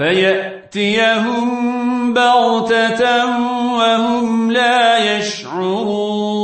فيأتيهم بغتة وهم لا يشعرون.